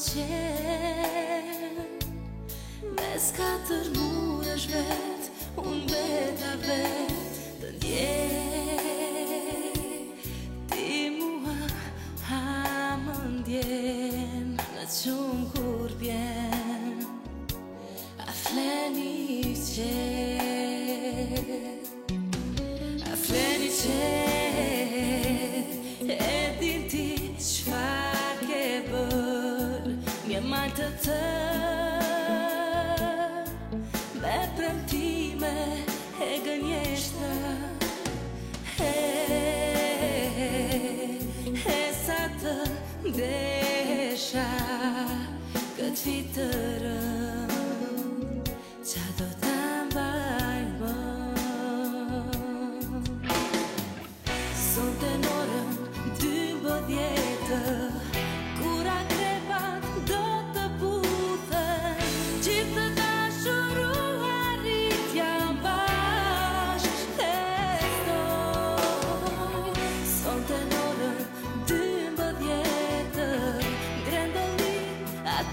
cer Vezi të të Me premtime e gënjeshtë E, e, e sa të desha Këtë fitërë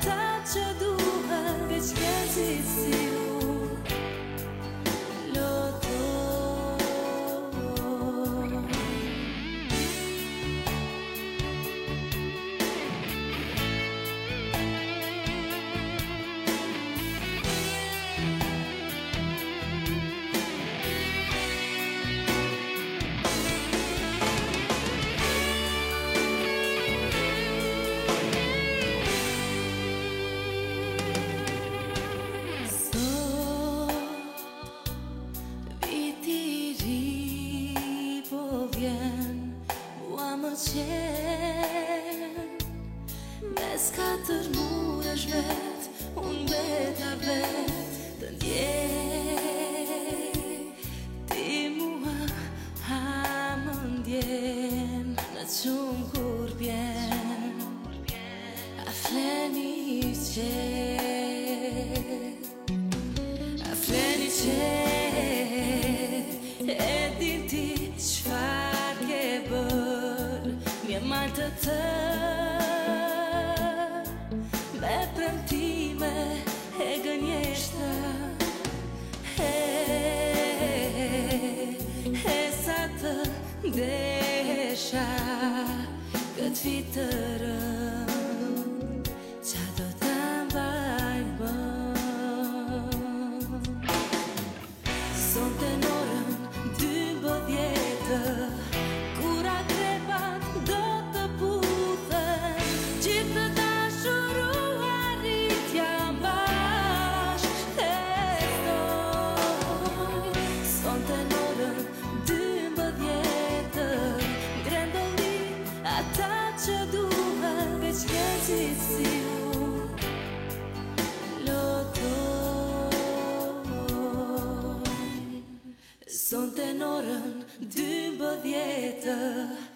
tača duha već si cer Vezi că të të Me përëntime e gënjeshtë E, sa të desha Këtë fitërëm Qa do të mbajmë Si si u lotoj Son të nërën